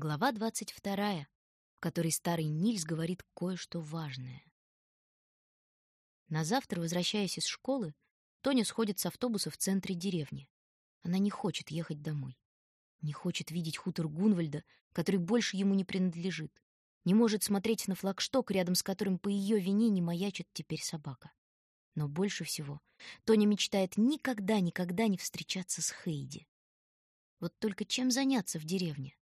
Глава двадцать вторая, в которой старый Нильс говорит кое-что важное. На завтра, возвращаясь из школы, Тоня сходит с автобуса в центре деревни. Она не хочет ехать домой. Не хочет видеть хутор Гунвальда, который больше ему не принадлежит. Не может смотреть на флагшток, рядом с которым по ее вине не маячит теперь собака. Но больше всего Тоня мечтает никогда-никогда не встречаться с Хейди. Вот только чем заняться в деревне?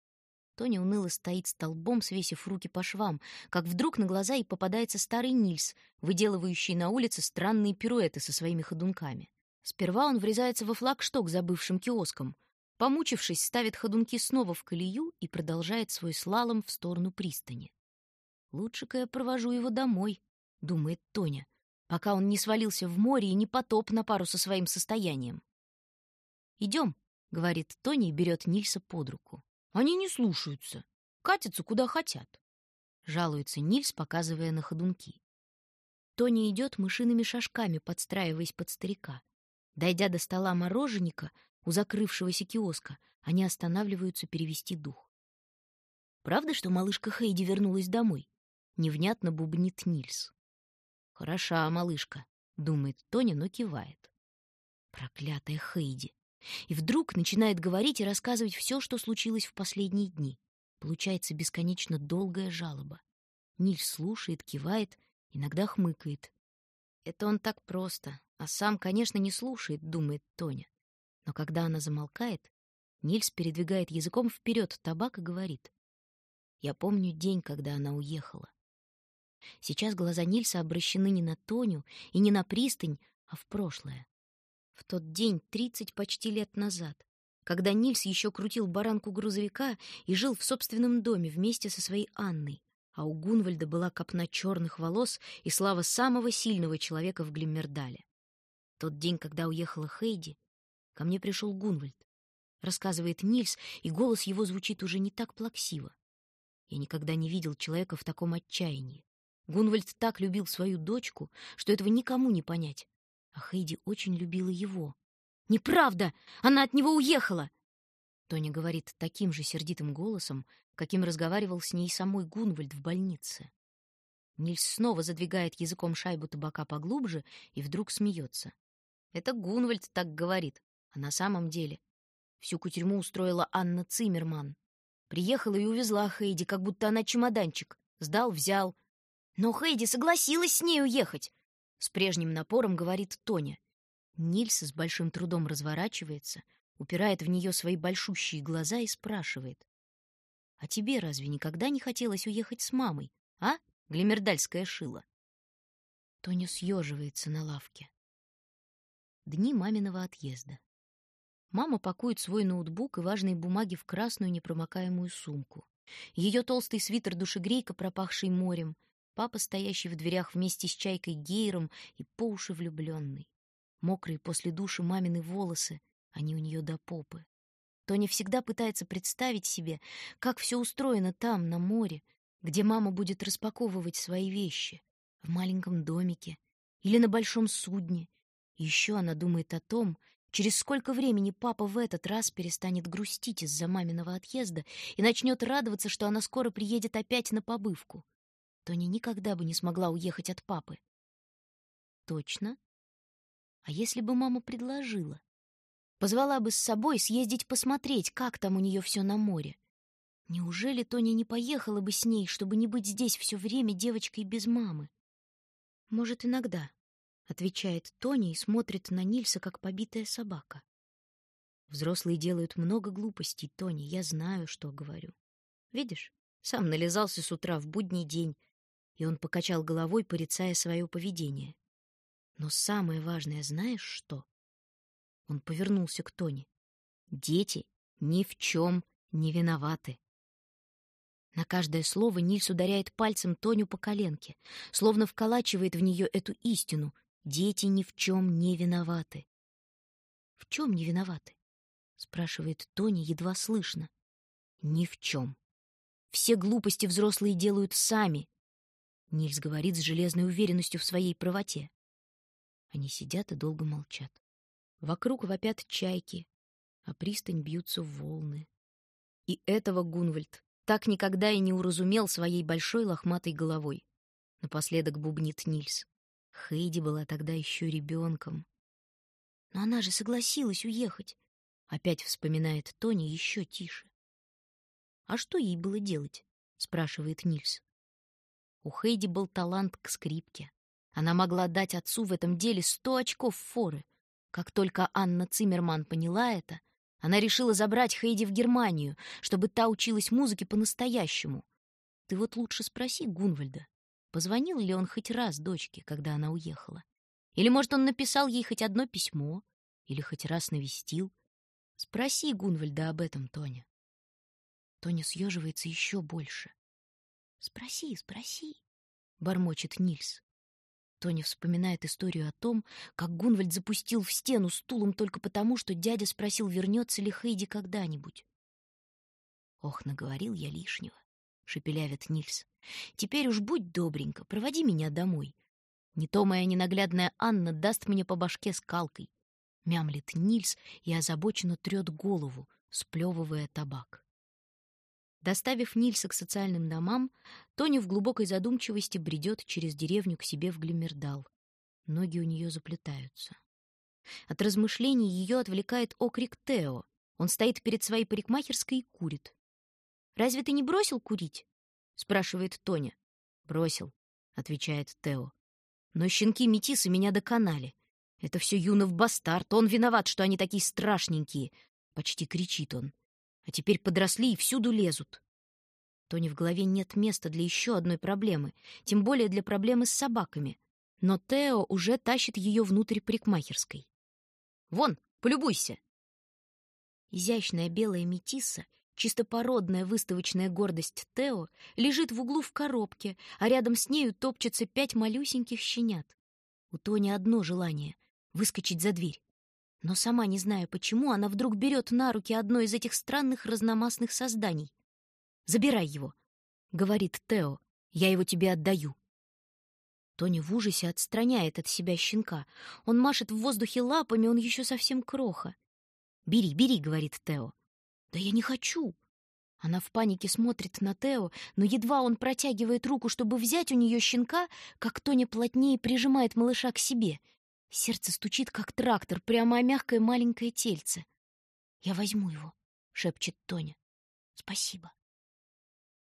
Тоня уныло стоит столбом, свесив руки по швам, как вдруг на глаза ей попадается старый Нильс, выделывающий на улице странные пируэты со своими ходунками. Сперва он врезается во флагшток за бывшим киоском. Помучившись, ставит ходунки снова в колею и продолжает свой слалом в сторону пристани. «Лучше-ка я провожу его домой», — думает Тоня, пока он не свалился в море и не потоп на пару со своим состоянием. «Идем», — говорит Тоня и берет Нильса под руку. Они не слушаются, катятся куда хотят. Жалуется Нильс, показывая на ходунки. Тони идет мышиными шажками, подстраиваясь под старика. Дойдя до стола мороженника у закрывшегося киоска, они останавливаются перевести дух. Правда, что малышка Хейди вернулась домой? Невнятно бубнит Нильс. Хороша малышка, думает Тони, но кивает. Проклятая Хейди. И вдруг начинает говорить и рассказывать все, что случилось в последние дни. Получается бесконечно долгая жалоба. Нильс слушает, кивает, иногда хмыкает. Это он так просто, а сам, конечно, не слушает, думает Тоня. Но когда она замолкает, Нильс передвигает языком вперед табак и говорит. Я помню день, когда она уехала. Сейчас глаза Нильса обращены не на Тоню и не на пристань, а в прошлое. В тот день, тридцать почти лет назад, когда Нильс еще крутил баранку грузовика и жил в собственном доме вместе со своей Анной, а у Гунвальда была копна черных волос и слава самого сильного человека в Глиммердале. Тот день, когда уехала Хейди, ко мне пришел Гунвальд. Рассказывает Нильс, и голос его звучит уже не так плаксиво. Я никогда не видел человека в таком отчаянии. Гунвальд так любил свою дочку, что этого никому не понять. А Хейди очень любила его. «Неправда! Она от него уехала!» Тони говорит таким же сердитым голосом, каким разговаривал с ней самой Гунвальд в больнице. Нильс снова задвигает языком шайбу табака поглубже и вдруг смеется. Это Гунвальд так говорит, а на самом деле всю кутерьму устроила Анна Циммерман. Приехала и увезла Хейди, как будто она чемоданчик. Сдал, взял. Но Хейди согласилась с ней уехать. С прежним напором говорит Тоня. Нильс с большим трудом разворачивается, упирает в нее свои большущие глаза и спрашивает. «А тебе разве никогда не хотелось уехать с мамой, а, глимердальская шила?» Тоня съеживается на лавке. Дни маминого отъезда. Мама пакует свой ноутбук и важные бумаги в красную непромокаемую сумку. Ее толстый свитер-душегрейка, пропахший морем — Папа, стоящий в дверях вместе с чайкой Гейром и по уши влюбленный. Мокрые после души мамины волосы, они у нее до попы. Тоня всегда пытается представить себе, как все устроено там, на море, где мама будет распаковывать свои вещи, в маленьком домике или на большом судне. еще она думает о том, через сколько времени папа в этот раз перестанет грустить из-за маминого отъезда и начнет радоваться, что она скоро приедет опять на побывку. Тони никогда бы не смогла уехать от папы. Точно? А если бы мама предложила? Позвала бы с собой съездить посмотреть, как там у нее все на море. Неужели Тони не поехала бы с ней, чтобы не быть здесь все время девочкой без мамы? Может, иногда, отвечает Тони и смотрит на Нильса как побитая собака. Взрослые делают много глупостей, Тони, я знаю, что говорю. Видишь, сам нализался с утра в будний день, и он покачал головой, порицая свое поведение. Но самое важное, знаешь что? Он повернулся к Тони. Дети ни в чем не виноваты. На каждое слово Нильс ударяет пальцем Тоню по коленке, словно вколачивает в нее эту истину. Дети ни в чем не виноваты. В чем не виноваты? спрашивает Тони едва слышно. Ни в чем. Все глупости взрослые делают сами, Нильс говорит с железной уверенностью в своей правоте. Они сидят и долго молчат. Вокруг вопят чайки, а пристань бьются волны. И этого Гунвальд так никогда и не уразумел своей большой лохматой головой. Напоследок бубнит Нильс. Хейди была тогда еще ребенком. Но она же согласилась уехать. Опять вспоминает Тони еще тише. А что ей было делать? спрашивает Нильс. У Хейди был талант к скрипке. Она могла дать отцу в этом деле сто очков форы. Как только Анна Циммерман поняла это, она решила забрать Хейди в Германию, чтобы та училась музыке по-настоящему. Ты вот лучше спроси Гунвальда, позвонил ли он хоть раз дочке, когда она уехала. Или, может, он написал ей хоть одно письмо, или хоть раз навестил. Спроси Гунвальда об этом, Тоня. Тоня съеживается еще больше. Спроси, спроси, бормочет Нильс. Тони вспоминает историю о том, как Гунвальд запустил в стену стулом только потому, что дядя спросил, вернется ли Хейди когда-нибудь. «Ох, наговорил я лишнего», — шепелявит Нильс. «Теперь уж будь добренько, проводи меня домой. Не то моя ненаглядная Анна даст мне по башке скалкой». Мямлит Нильс и озабоченно трет голову, сплевывая табак. Доставив Нильса к социальным домам, Тони в глубокой задумчивости бредет через деревню к себе в Глимердал. Ноги у нее заплетаются. От размышлений ее отвлекает окрик Тео. Он стоит перед своей парикмахерской и курит. «Разве ты не бросил курить?» — спрашивает Тоня. «Бросил», — отвечает Тео. «Но щенки-метисы меня доконали. Это все Юнов бастард, он виноват, что они такие страшненькие!» — почти кричит он а теперь подросли и всюду лезут. Тони в голове нет места для еще одной проблемы, тем более для проблемы с собаками. Но Тео уже тащит ее внутрь парикмахерской. «Вон, полюбуйся!» Изящная белая метиса, чистопородная выставочная гордость Тео, лежит в углу в коробке, а рядом с нею топчется пять малюсеньких щенят. У Тони одно желание — выскочить за дверь. Но сама не зная почему, она вдруг берет на руки одно из этих странных разномастных созданий. «Забирай его», — говорит Тео, — «я его тебе отдаю». Тони в ужасе отстраняет от себя щенка. Он машет в воздухе лапами, он еще совсем кроха. «Бери, бери», — говорит Тео. «Да я не хочу». Она в панике смотрит на Тео, но едва он протягивает руку, чтобы взять у нее щенка, как Тони плотнее прижимает малыша к себе — Сердце стучит, как трактор, прямо о мягкое маленькое тельце. «Я возьму его», — шепчет Тоня. «Спасибо».